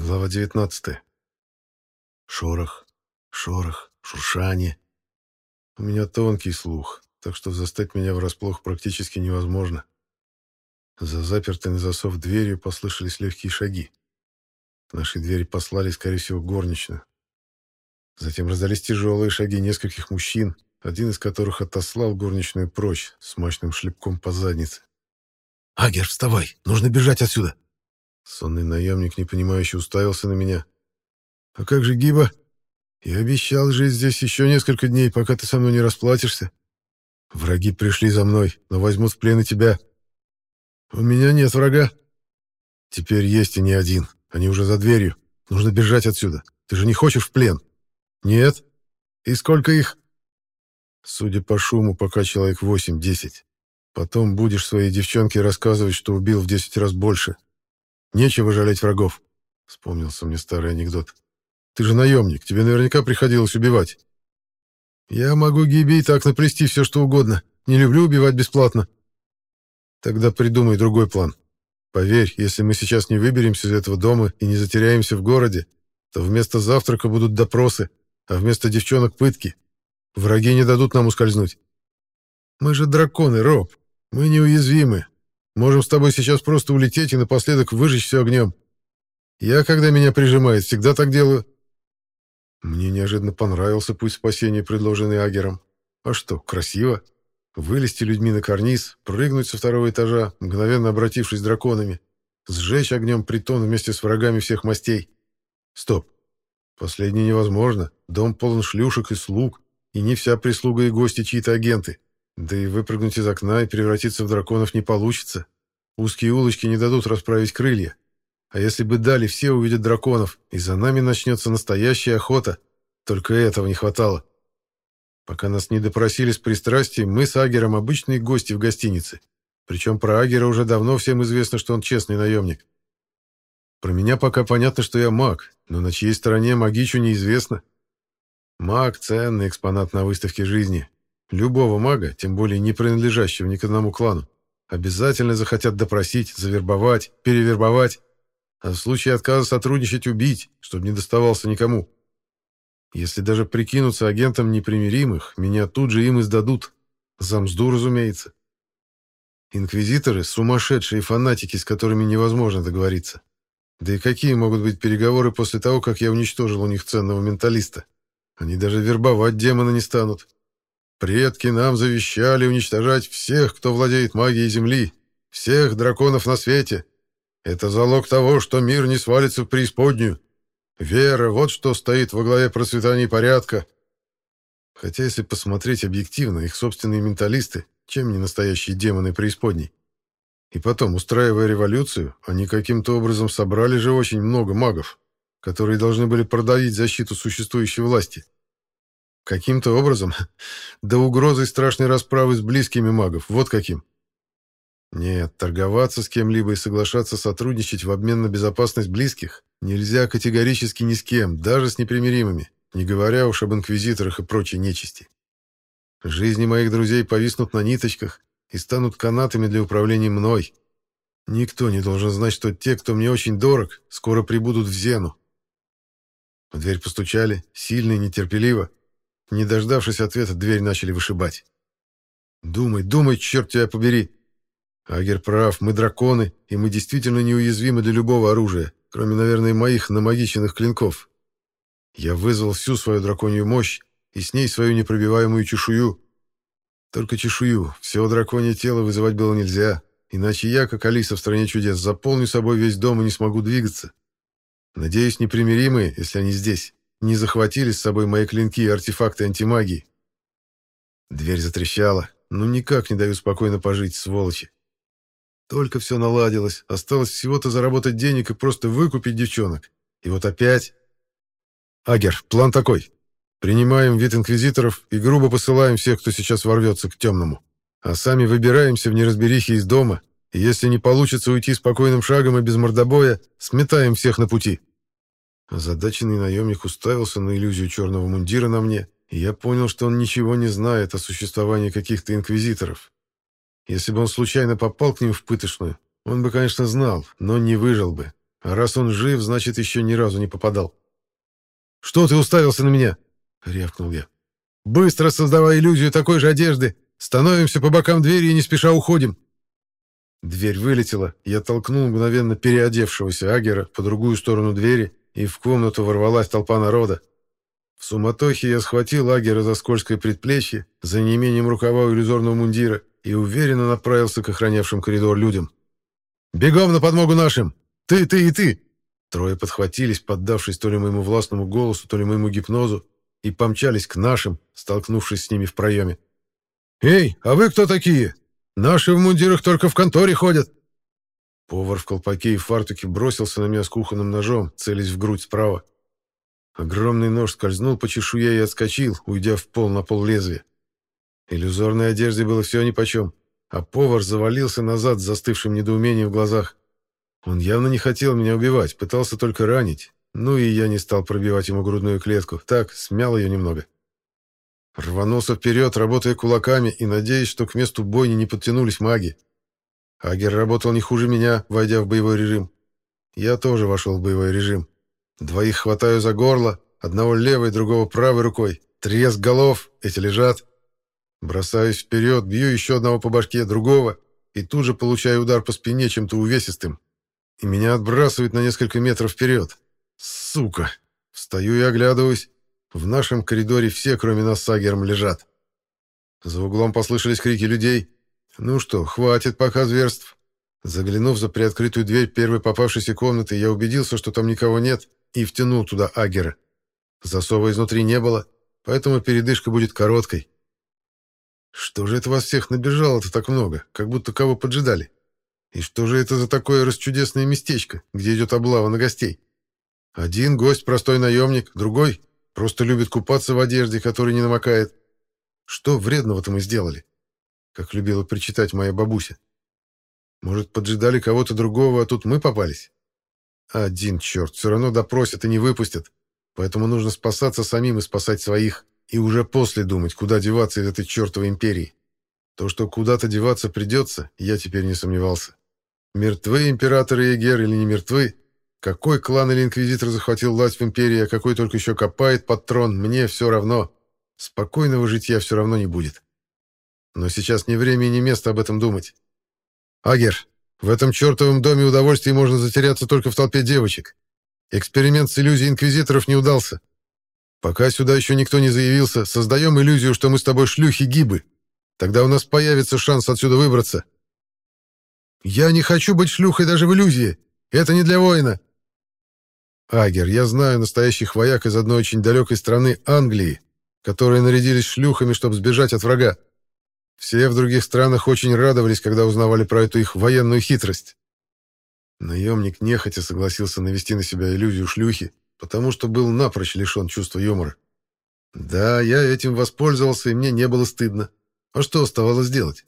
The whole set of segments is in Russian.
Глава 19. Шорох, шорох, шуршание. У меня тонкий слух, так что застать меня врасплох практически невозможно. За запертой на засов дверью послышались легкие шаги. К нашей двери послали, скорее всего, горничную. Затем раздались тяжелые шаги нескольких мужчин, один из которых отослал горничную прочь с мощным шлепком по заднице. «Агер, вставай! Нужно бежать отсюда!» Сонный наемник, непонимающе, уставился на меня. «А как же Гиба? Я обещал жить здесь еще несколько дней, пока ты со мной не расплатишься. Враги пришли за мной, но возьмут в плен и тебя. У меня нет врага. Теперь есть и не один. Они уже за дверью. Нужно бежать отсюда. Ты же не хочешь в плен?» «Нет. И сколько их?» Судя по шуму, пока человек восемь-десять. Потом будешь своей девчонке рассказывать, что убил в десять раз больше. Нечего жалеть врагов. Вспомнился мне старый анекдот. Ты же наемник, тебе наверняка приходилось убивать. Я могу Гиби и так наплести все, что угодно. Не люблю убивать бесплатно. Тогда придумай другой план. Поверь, если мы сейчас не выберемся из этого дома и не затеряемся в городе, то вместо завтрака будут допросы, а вместо девчонок пытки. Враги не дадут нам ускользнуть. Мы же драконы, Роб. Мы неуязвимы. Можем с тобой сейчас просто улететь и напоследок выжечь все огнем. Я, когда меня прижимает, всегда так делаю. Мне неожиданно понравился путь спасения, предложенный Агером. А что, красиво? Вылезти людьми на карниз, прыгнуть со второго этажа, мгновенно обратившись драконами, сжечь огнем притон вместе с врагами всех мастей. Стоп. Последнее невозможно. Дом полон шлюшек и слуг, и не вся прислуга и гости чьи-то агенты. Да и выпрыгнуть из окна и превратиться в драконов не получится. Узкие улочки не дадут расправить крылья. А если бы дали, все увидят драконов, и за нами начнется настоящая охота. Только этого не хватало. Пока нас не допросили с пристрастием, мы с Агером обычные гости в гостинице. Причем про Агера уже давно всем известно, что он честный наемник. Про меня пока понятно, что я маг, но на чьей стороне магичу неизвестно. Маг — ценный экспонат на выставке жизни, Любого мага, тем более не принадлежащего ни к одному клану, обязательно захотят допросить, завербовать, перевербовать, а в случае отказа сотрудничать убить, чтобы не доставался никому. Если даже прикинуться агентом непримиримых, меня тут же им издадут. За мзду, разумеется. Инквизиторы — сумасшедшие фанатики, с которыми невозможно договориться. Да и какие могут быть переговоры после того, как я уничтожил у них ценного менталиста? Они даже вербовать демона не станут. Предки нам завещали уничтожать всех, кто владеет магией Земли, всех драконов на свете. Это залог того, что мир не свалится в преисподнюю. Вера — вот что стоит во главе процветания порядка. Хотя, если посмотреть объективно, их собственные менталисты, чем не настоящие демоны преисподней? И потом, устраивая революцию, они каким-то образом собрали же очень много магов, которые должны были продавить защиту существующей власти. Каким-то образом? Да угрозой страшной расправы с близкими магов. Вот каким. Нет, торговаться с кем-либо и соглашаться сотрудничать в обмен на безопасность близких нельзя категорически ни с кем, даже с непримиримыми, не говоря уж об инквизиторах и прочей нечисти. Жизни моих друзей повиснут на ниточках и станут канатами для управления мной. Никто не должен знать, что те, кто мне очень дорог, скоро прибудут в Зену. В дверь постучали, сильно и нетерпеливо, не дождавшись ответа, дверь начали вышибать. «Думай, думай, черт тебя побери!» Агер прав, мы драконы, и мы действительно неуязвимы для любого оружия, кроме, наверное, моих намагиченных клинков. Я вызвал всю свою драконью мощь и с ней свою непробиваемую чешую. Только чешую, всего драконье тело вызывать было нельзя, иначе я, как Алиса в «Стране чудес», заполню собой весь дом и не смогу двигаться. Надеюсь, непримиримые, если они здесь, не захватили с собой мои клинки и артефакты антимагии. Дверь затрещала. Ну никак не даю спокойно пожить, сволочи. Только все наладилось. Осталось всего-то заработать денег и просто выкупить девчонок. И вот опять... Агер, план такой. Принимаем вид инквизиторов и грубо посылаем всех, кто сейчас ворвется к темному. А сами выбираемся в неразберихе из дома, и если не получится уйти спокойным шагом и без мордобоя, сметаем всех на пути. Озадаченный наемник уставился на иллюзию черного мундира на мне, и я понял, что он ничего не знает о существовании каких-то инквизиторов. Если бы он случайно попал к ним в пытошную, он бы, конечно, знал, но не выжил бы. А раз он жив, значит, еще ни разу не попадал. «Что ты уставился на меня?» — рявкнул я. «Быстро создавай иллюзию такой же одежды. Становимся по бокам двери и не спеша уходим». Дверь вылетела, я толкнул мгновенно переодевшегося Агера по другую сторону двери, и в комнату ворвалась толпа народа. В суматохе я схватил Агера за скользкое предплечье, за неимением рукава иллюзорного мундира, и уверенно направился к охранявшим коридор людям. «Бегом на подмогу нашим! Ты, ты и ты!» Трое подхватились, поддавшись то ли моему властному голосу, то ли моему гипнозу, и помчались к нашим, столкнувшись с ними в проеме. «Эй, а вы кто такие? Наши в мундирах только в конторе ходят!» Повар в колпаке и фартуке бросился на меня с кухонным ножом, целясь в грудь справа. Огромный нож скользнул по чешуе и отскочил, уйдя в пол на пол лезвия. Иллюзорной одежде было все нипочем, а повар завалился назад с застывшим недоумением в глазах. Он явно не хотел меня убивать, пытался только ранить. Ну и я не стал пробивать ему грудную клетку. Так, смял ее немного. Рванулся вперед, работая кулаками и надеясь, что к месту бойни не подтянулись маги. Агер работал не хуже меня, войдя в боевой режим. Я тоже вошел в боевой режим. Двоих хватаю за горло, одного левой, другого правой рукой. Треск голов, эти лежат. Бросаюсь вперед, бью еще одного по башке, другого, и тут же получаю удар по спине чем-то увесистым. И меня отбрасывает на несколько метров вперед. Сука! Встаю и оглядываюсь. В нашем коридоре все, кроме нас с Агером, лежат. За углом послышались крики людей. Ну что, хватит пока зверств. Заглянув за приоткрытую дверь первой попавшейся комнаты, я убедился, что там никого нет, и втянул туда Агера. Засова изнутри не было, поэтому передышка будет короткой. Что же это вас всех набежало-то так много, как будто кого поджидали? И что же это за такое расчудесное местечко, где идет облава на гостей? Один гость простой наемник, другой Просто любит купаться в одежде, которая не намокает. Что вредного-то мы сделали? Как любила причитать моя бабуся. Может, поджидали кого-то другого, а тут мы попались? Один черт, все равно допросят и не выпустят. Поэтому нужно спасаться самим и спасать своих. И уже после думать, куда деваться из этой чертовой империи. То, что куда-то деваться придется, я теперь не сомневался. Мертвы императоры Егер или не мертвы, какой клан или инквизитор захватил власть в империи, а какой только еще копает под трон, мне все равно. Спокойного житья все равно не будет. Но сейчас не время и не место об этом думать. Агер, в этом чертовом доме удовольствий можно затеряться только в толпе девочек. Эксперимент с иллюзией инквизиторов не удался. Пока сюда еще никто не заявился, создаем иллюзию, что мы с тобой шлюхи-гибы. Тогда у нас появится шанс отсюда выбраться. Я не хочу быть шлюхой даже в иллюзии. Это не для воина. Агер, я знаю настоящих вояк из одной очень далекой страны Англии, которые нарядились шлюхами, чтобы сбежать от врага. Все в других странах очень радовались, когда узнавали про эту их военную хитрость. Наемник нехотя согласился навести на себя иллюзию шлюхи, потому что был напрочь лишен чувства юмора. Да, я этим воспользовался, и мне не было стыдно. А что оставалось делать?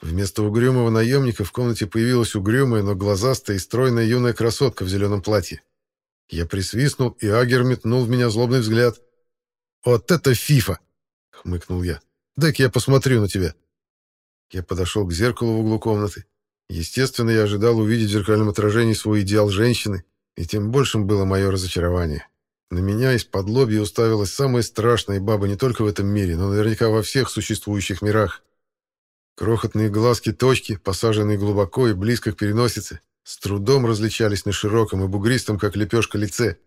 Вместо угрюмого наемника в комнате появилась угрюмая, но глазастая и стройная юная красотка в зеленом платье. Я присвистнул, и Агер метнул в меня злобный взгляд. «Вот это фифа!» — хмыкнул я. «Дай-ка я посмотрю на тебя». Я подошел к зеркалу в углу комнаты. Естественно, я ожидал увидеть в зеркальном отражении свой идеал женщины, и тем большим было мое разочарование. На меня из-под лобья уставилась самая страшная баба не только в этом мире, но наверняка во всех существующих мирах. Крохотные глазки-точки, посаженные глубоко и близко к переносице, с трудом различались на широком и бугристом, как лепешка, лице.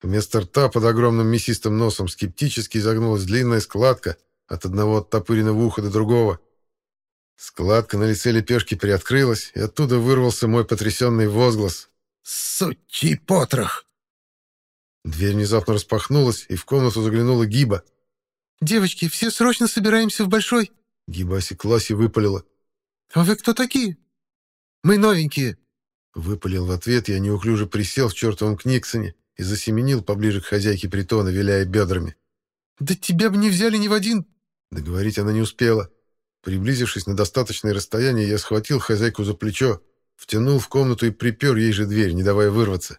Вместо рта под огромным мясистым носом скептически изогнулась длинная складка от одного оттопыренного уха до другого. Складка на лице лепешки приоткрылась, и оттуда вырвался мой потрясенный возглас. «Сучий потрох!» Дверь внезапно распахнулась, и в комнату заглянула Гиба. «Девочки, все срочно собираемся в большой...» Гиба осеклась и выпалила. «А вы кто такие?» «Мы новенькие. Выпалил в ответ, я неуклюже присел в чертовом книксоне и засеменил поближе к хозяйке притона, виляя бедрами. «Да тебя бы не взяли ни в один!» Договорить она не успела. Приблизившись на достаточное расстояние, я схватил хозяйку за плечо, втянул в комнату и припер ей же дверь, не давая вырваться.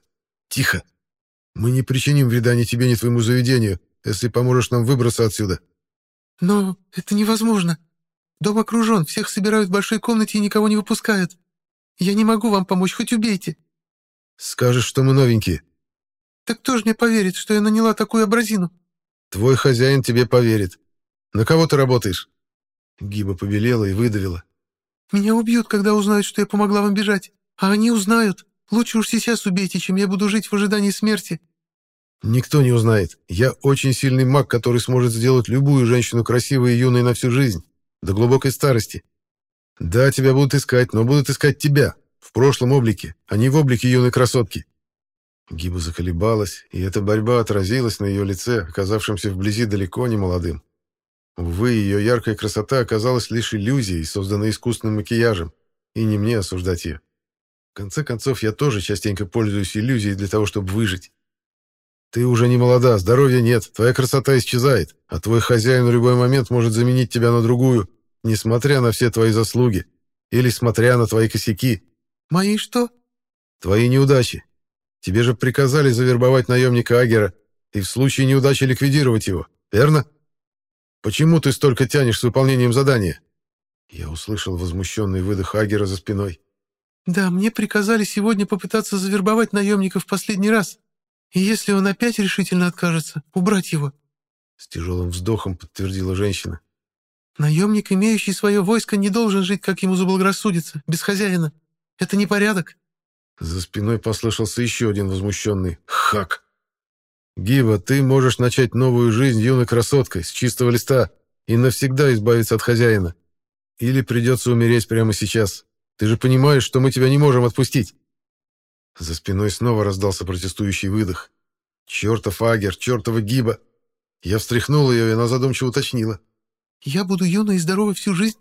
«Тихо! Мы не причиним вреда ни тебе, ни твоему заведению, если поможешь нам выбраться отсюда». «Но это невозможно. Дом окружен, всех собирают в большой комнате и никого не выпускают. Я не могу вам помочь, хоть убейте!» Скажешь, что мы новенькие. Так кто же мне поверит, что я наняла такую образину? Твой хозяин тебе поверит. На кого ты работаешь? Гиба побелела и выдавила. Меня убьют, когда узнают, что я помогла вам бежать. А они узнают. Лучше уж сейчас убейте, чем я буду жить в ожидании смерти. Никто не узнает. Я очень сильный маг, который сможет сделать любую женщину красивой и юной на всю жизнь, до глубокой старости. Да, тебя будут искать, но будут искать тебя, в прошлом облике, а не в облике юной красотки. Гиба заколебалась, и эта борьба отразилась на ее лице, оказавшемся вблизи далеко не молодым. Увы, ее яркая красота оказалась лишь иллюзией, созданной искусственным макияжем, и не мне осуждать ее. В конце концов, я тоже частенько пользуюсь иллюзией для того, чтобы выжить. Ты уже не молода, здоровья нет, твоя красота исчезает, а твой хозяин в любой момент может заменить тебя на другую, несмотря на все твои заслуги, или смотря на твои косяки. Мои что? Твои неудачи. Тебе же приказали завербовать наемника Агера и в случае неудачи ликвидировать его, верно? Почему ты столько тянешь с выполнением задания? Я услышал возмущенный выдох Агера за спиной. Да, мне приказали сегодня попытаться завербовать наемника в последний раз. И если он опять решительно откажется, убрать его. С тяжелым вздохом подтвердила женщина. Наемник, имеющий свое войско, не должен жить, как ему заблагорассудится, без хозяина. Это не порядок. За спиной послышался еще один возмущенный «Хак!». «Гива, ты можешь начать новую жизнь юной красоткой, с чистого листа, и навсегда избавиться от хозяина. Или придется умереть прямо сейчас. Ты же понимаешь, что мы тебя не можем отпустить». За спиной снова раздался протестующий выдох. «Чертов агер, чертова гиба!» Я встряхнул ее, и она задумчиво уточнила. «Я буду юной и здоровой всю жизнь?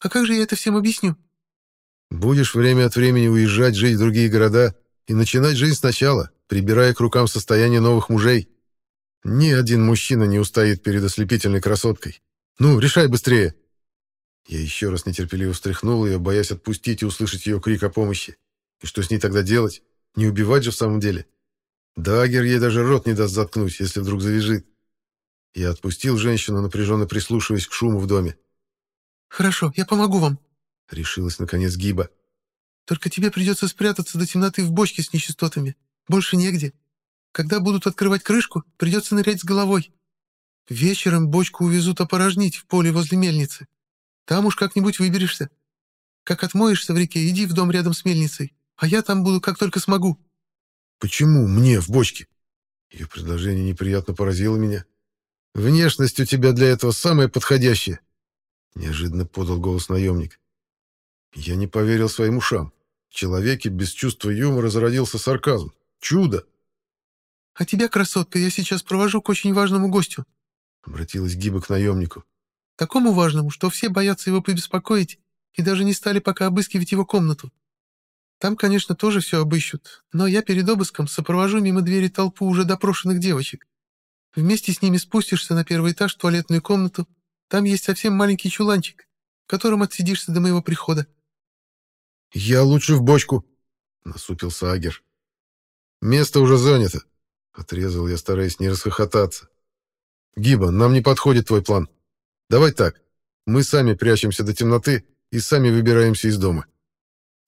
А как же я это всем объясню?» «Будешь время от времени уезжать, жить в другие города и начинать жизнь сначала, прибирая к рукам состояние новых мужей. Ни один мужчина не устоит перед ослепительной красоткой. Ну, решай быстрее!» Я еще раз нетерпеливо встряхнул ее, боясь отпустить и услышать ее крик о помощи. И что с ней тогда делать? Не убивать же в самом деле. Дагер ей даже рот не даст заткнуть, если вдруг завяжет. Я отпустил женщину, напряженно прислушиваясь к шуму в доме. «Хорошо, я помогу вам», — решилась наконец Гиба. «Только тебе придется спрятаться до темноты в бочке с нечистотами. Больше негде. Когда будут открывать крышку, придется нырять с головой. Вечером бочку увезут опорожнить в поле возле мельницы. Там уж как-нибудь выберешься. Как отмоешься в реке, иди в дом рядом с мельницей а я там буду как только смогу». «Почему мне в бочке?» Ее предложение неприятно поразило меня. «Внешность у тебя для этого самая подходящая», — неожиданно подал голос наемник. Я не поверил своим ушам. В человеке без чувства юмора зародился сарказм. Чудо! «А тебя, красотка, я сейчас провожу к очень важному гостю», — обратилась Гиба к наемнику. «Такому важному, что все боятся его побеспокоить и даже не стали пока обыскивать его комнату. Там, конечно, тоже все обыщут, но я перед обыском сопровожу мимо двери толпу уже допрошенных девочек. Вместе с ними спустишься на первый этаж в туалетную комнату. Там есть совсем маленький чуланчик, в котором отсидишься до моего прихода. «Я лучше в бочку», — насупился Агер. «Место уже занято», — отрезал я, стараясь не расхохотаться. «Гиба, нам не подходит твой план. Давай так, мы сами прячемся до темноты и сами выбираемся из дома.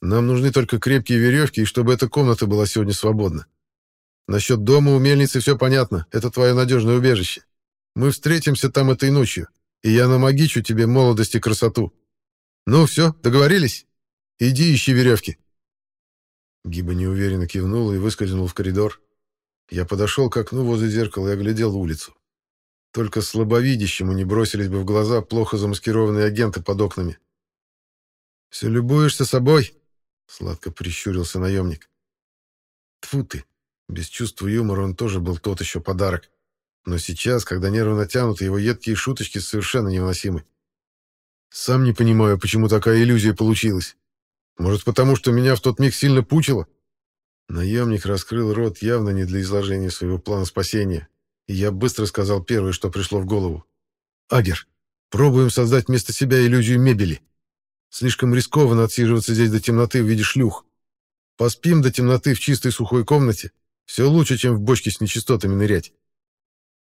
Нам нужны только крепкие веревки, и чтобы эта комната была сегодня свободна. Насчет дома у мельницы все понятно. Это твое надежное убежище. Мы встретимся там этой ночью, и я намагичу тебе молодость и красоту. Ну все, договорились? Иди ищи веревки. Гиба неуверенно кивнул и выскользнул в коридор. Я подошел к окну возле зеркала и оглядел улицу. Только слабовидящему не бросились бы в глаза плохо замаскированные агенты под окнами. «Все любуешься собой?» Сладко прищурился наемник. Тфу ты. Без чувства юмора он тоже был тот еще подарок. Но сейчас, когда нервы натянуты, его едкие шуточки совершенно невыносимы. Сам не понимаю, почему такая иллюзия получилась. Может, потому что меня в тот миг сильно пучило? Наемник раскрыл рот явно не для изложения своего плана спасения, и я быстро сказал первое, что пришло в голову. «Агер, пробуем создать вместо себя иллюзию мебели». Слишком рискованно отсиживаться здесь до темноты в виде шлюх. Поспим до темноты в чистой сухой комнате. Все лучше, чем в бочке с нечистотами нырять.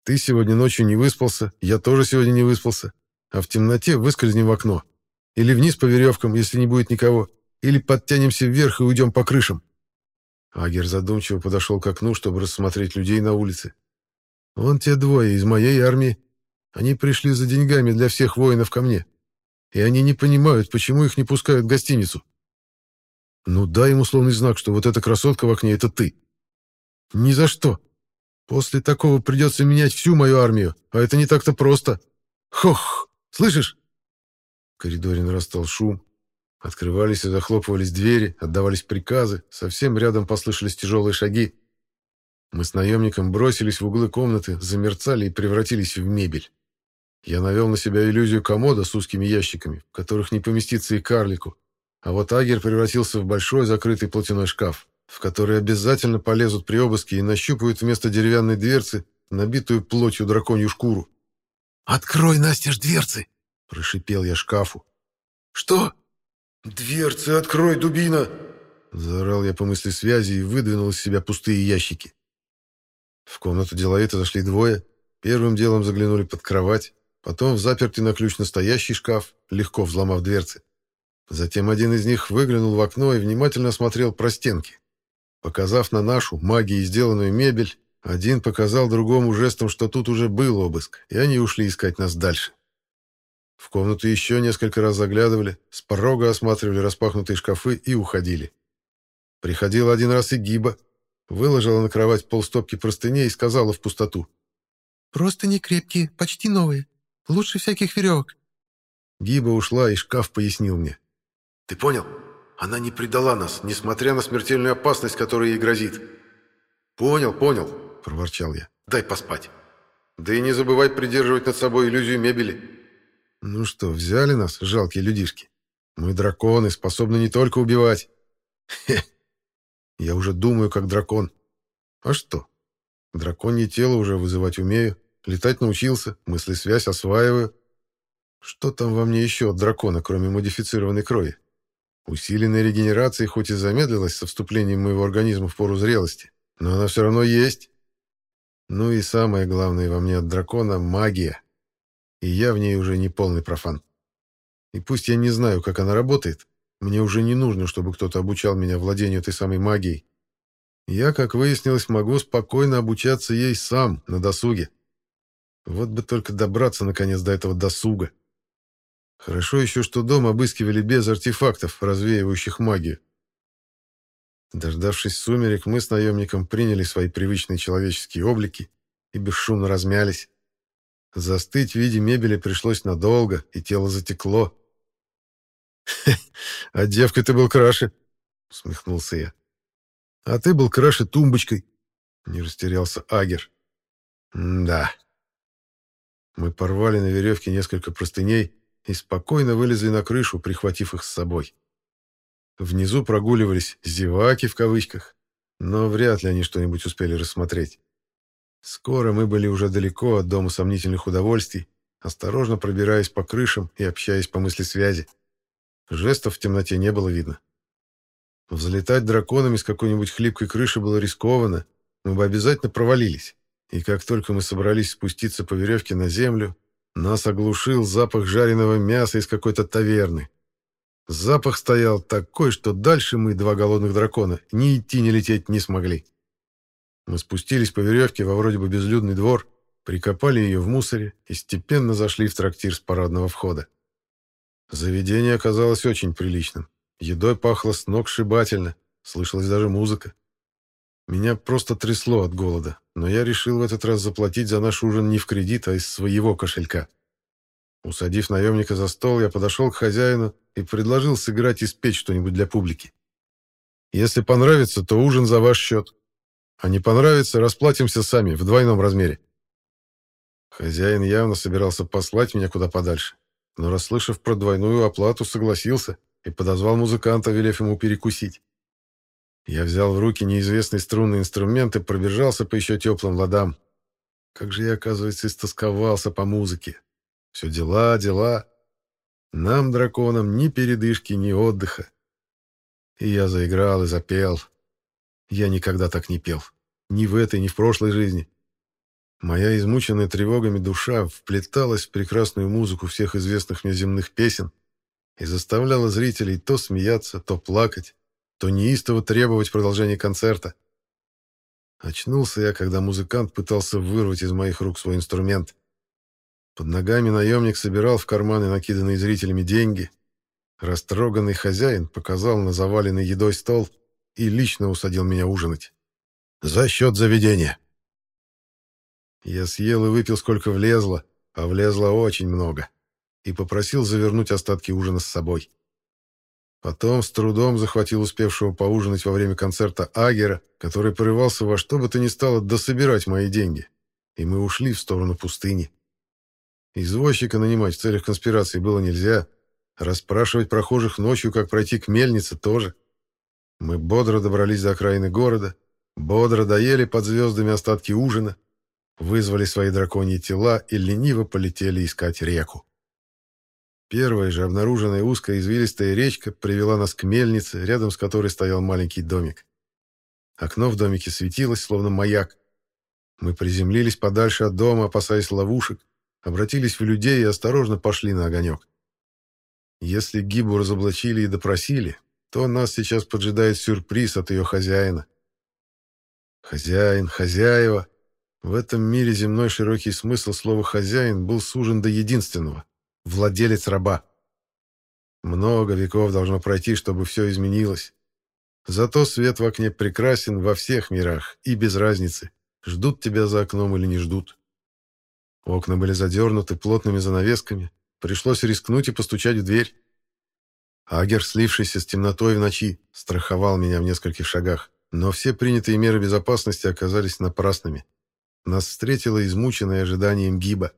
Ты сегодня ночью не выспался, я тоже сегодня не выспался. А в темноте выскользнем в окно. Или вниз по веревкам, если не будет никого. Или подтянемся вверх и уйдем по крышам. Агер задумчиво подошел к окну, чтобы рассмотреть людей на улице. «Вон те двое из моей армии. Они пришли за деньгами для всех воинов ко мне. И они не понимают, почему их не пускают в гостиницу. Ну дай им условный знак, что вот эта красотка в окне — это ты. Ни за что. После такого придется менять всю мою армию, а это не так-то просто. Хох! Слышишь?» В коридоре нарастал шум. Открывались и захлопывались двери, отдавались приказы, совсем рядом послышались тяжелые шаги. Мы с наемником бросились в углы комнаты, замерцали и превратились в мебель. Я навел на себя иллюзию комода с узкими ящиками, в которых не поместиться и карлику, а вот Агер превратился в большой закрытый платяной шкаф, в который обязательно полезут при обыске и нащупают вместо деревянной дверцы набитую плотью драконью шкуру. «Открой, настежь, дверцы!» — прошипел я шкафу. «Что?» «Дверцы открой, дубина!» Заорал я по мысли связи и выдвинул из себя пустые ящики. В комнату деловито зашли двое. Первым делом заглянули под кровать, потом в запертый на ключ настоящий шкаф, легко взломав дверцы. Затем один из них выглянул в окно и внимательно осмотрел простенки. Показав на нашу, магией сделанную мебель, один показал другому жестом, что тут уже был обыск, и они ушли искать нас дальше. В комнату еще несколько раз заглядывали, с порога осматривали распахнутые шкафы и уходили. Приходил один раз и Гиба, выложила на кровать полстопки простыней и сказала в пустоту. «Просто не крепкие, почти новые. Лучше всяких веревок». Гиба ушла, и шкаф пояснил мне. «Ты понял? Она не предала нас, несмотря на смертельную опасность, которая ей грозит». «Понял, понял», — проворчал я. «Дай поспать. Да и не забывай придерживать над собой иллюзию мебели». Ну что, взяли нас, жалкие людишки? Мы драконы, способны не только убивать. Хе. Я уже думаю, как дракон. А что? Драконье тело уже вызывать умею, летать научился, мысли-связь осваиваю. Что там во мне еще от дракона, кроме модифицированной крови? Усиленная регенерация хоть и замедлилась со вступлением моего организма в пору зрелости, но она все равно есть. Ну и самое главное во мне от дракона — магия и я в ней уже не полный профан. И пусть я не знаю, как она работает, мне уже не нужно, чтобы кто-то обучал меня владению этой самой магией. Я, как выяснилось, могу спокойно обучаться ей сам, на досуге. Вот бы только добраться, наконец, до этого досуга. Хорошо еще, что дом обыскивали без артефактов, развеивающих магию. Дождавшись сумерек, мы с наемником приняли свои привычные человеческие облики и бесшумно размялись. Застыть в виде мебели пришлось надолго, и тело затекло. «А девка ты был краше», — усмехнулся я. «А ты был краше тумбочкой», — не растерялся Агер. «Да». Мы порвали на веревке несколько простыней и спокойно вылезли на крышу, прихватив их с собой. Внизу прогуливались «зеваки» в кавычках, но вряд ли они что-нибудь успели рассмотреть. Скоро мы были уже далеко от дома сомнительных удовольствий, осторожно пробираясь по крышам и общаясь по мысли связи. Жестов в темноте не было видно. Взлетать драконами с какой-нибудь хлипкой крыши было рискованно, мы бы обязательно провалились. И как только мы собрались спуститься по веревке на землю, нас оглушил запах жареного мяса из какой-то таверны. Запах стоял такой, что дальше мы, два голодных дракона, ни идти, ни лететь не смогли. Мы спустились по веревке во вроде бы безлюдный двор, прикопали ее в мусоре и степенно зашли в трактир с парадного входа. Заведение оказалось очень приличным. Едой пахло с ног сшибательно, слышалась даже музыка. Меня просто трясло от голода, но я решил в этот раз заплатить за наш ужин не в кредит, а из своего кошелька. Усадив наемника за стол, я подошел к хозяину и предложил сыграть и спеть что-нибудь для публики. Если понравится, то ужин за ваш счет. А не понравится, расплатимся сами, в двойном размере. Хозяин явно собирался послать меня куда подальше, но, расслышав про двойную оплату, согласился и подозвал музыканта, велев ему перекусить. Я взял в руки неизвестный струнный инструмент и пробежался по еще теплым ладам. Как же я, оказывается, истосковался по музыке. Все дела, дела. Нам, драконам, ни передышки, ни отдыха. И я заиграл и запел. Я никогда так не пел. Ни в этой, ни в прошлой жизни. Моя измученная тревогами душа вплеталась в прекрасную музыку всех известных мне земных песен и заставляла зрителей то смеяться, то плакать, то неистово требовать продолжения концерта. Очнулся я, когда музыкант пытался вырвать из моих рук свой инструмент. Под ногами наемник собирал в карманы накиданные зрителями деньги. Растроганный хозяин показал на заваленный едой стол и лично усадил меня ужинать. «За счет заведения!» Я съел и выпил сколько влезло, а влезло очень много, и попросил завернуть остатки ужина с собой. Потом с трудом захватил успевшего поужинать во время концерта Агера, который порывался во что бы то ни стало дособирать мои деньги, и мы ушли в сторону пустыни. Извозчика нанимать в целях конспирации было нельзя, расспрашивать прохожих ночью, как пройти к мельнице, тоже. Мы бодро добрались до окраины города, бодро доели под звездами остатки ужина, вызвали свои драконьи тела и лениво полетели искать реку. Первая же обнаруженная узкая извилистая речка привела нас к мельнице, рядом с которой стоял маленький домик. Окно в домике светилось, словно маяк. Мы приземлились подальше от дома, опасаясь ловушек, обратились в людей и осторожно пошли на огонек. Если Гибу разоблачили и допросили, то нас сейчас поджидает сюрприз от ее хозяина. Хозяин, хозяева. В этом мире земной широкий смысл слова «хозяин» был сужен до единственного — владелец раба. Много веков должно пройти, чтобы все изменилось. Зато свет в окне прекрасен во всех мирах, и без разницы, ждут тебя за окном или не ждут. Окна были задернуты плотными занавесками, пришлось рискнуть и постучать в дверь. Агер, слившийся с темнотой в ночи, страховал меня в нескольких шагах, но все принятые меры безопасности оказались напрасными. Нас встретила измученная ожиданием гиба.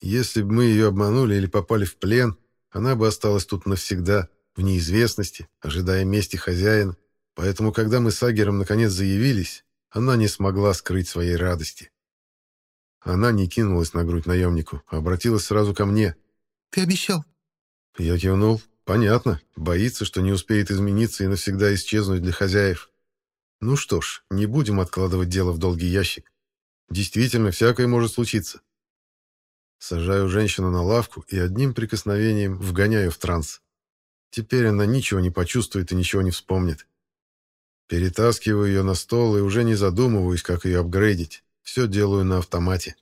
Если бы мы ее обманули или попали в плен, она бы осталась тут навсегда, в неизвестности, ожидая мести хозяина. Поэтому, когда мы с Агером наконец заявились, она не смогла скрыть своей радости. Она не кинулась на грудь наемнику, а обратилась сразу ко мне. «Ты обещал». Я кивнул. «Понятно. Боится, что не успеет измениться и навсегда исчезнуть для хозяев. Ну что ж, не будем откладывать дело в долгий ящик. Действительно, всякое может случиться. Сажаю женщину на лавку и одним прикосновением вгоняю в транс. Теперь она ничего не почувствует и ничего не вспомнит. Перетаскиваю ее на стол и уже не задумываюсь, как ее апгрейдить. Все делаю на автомате.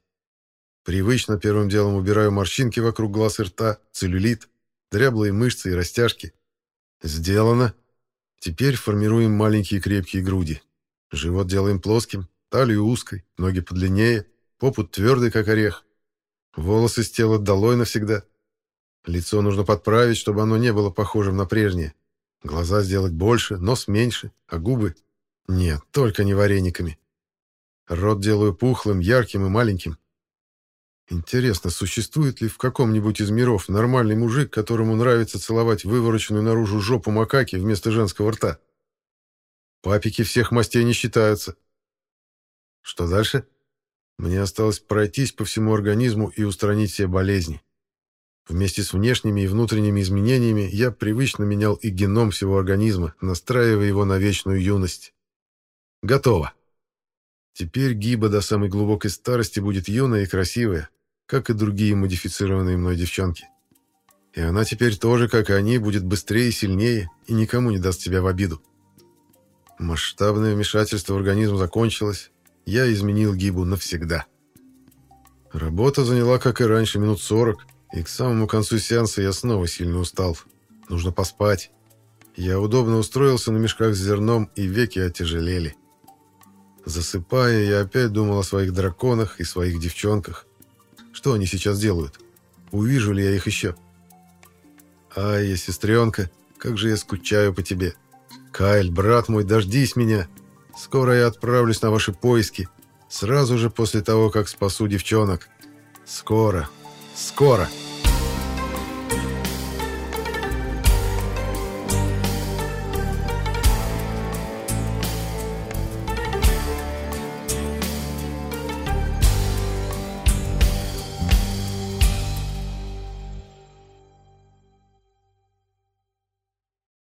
Привычно первым делом убираю морщинки вокруг глаз и рта, целлюлит, дряблые мышцы и растяжки. Сделано. Теперь формируем маленькие крепкие груди. Живот делаем плоским, талию узкой, ноги подлиннее, попут твердый, как орех. Волосы с тела долой навсегда. Лицо нужно подправить, чтобы оно не было похожим на прежнее. Глаза сделать больше, нос меньше, а губы... Нет, только не варениками. Рот делаю пухлым, ярким и маленьким. Интересно, существует ли в каком-нибудь из миров нормальный мужик, которому нравится целовать вывороченную наружу жопу макаки вместо женского рта? Папики всех мастей не считаются. Что дальше? Мне осталось пройтись по всему организму и устранить все болезни. Вместе с внешними и внутренними изменениями я привычно менял и геном всего организма, настраивая его на вечную юность. Готово. Теперь Гиба до самой глубокой старости будет юная и красивая, как и другие модифицированные мной девчонки. И она теперь тоже, как и они, будет быстрее и сильнее, и никому не даст себя в обиду. Масштабное вмешательство в организм закончилось, я изменил Гибу навсегда. Работа заняла, как и раньше, минут сорок, и к самому концу сеанса я снова сильно устал. Нужно поспать. Я удобно устроился на мешках с зерном, и веки отяжелели. Засыпая, я опять думал о своих драконах и своих девчонках. Что они сейчас делают? Увижу ли я их еще? Ай, сестренка, как же я скучаю по тебе. Кайль, брат мой, дождись меня. Скоро я отправлюсь на ваши поиски. Сразу же после того, как спасу девчонок. Скоро, скоро.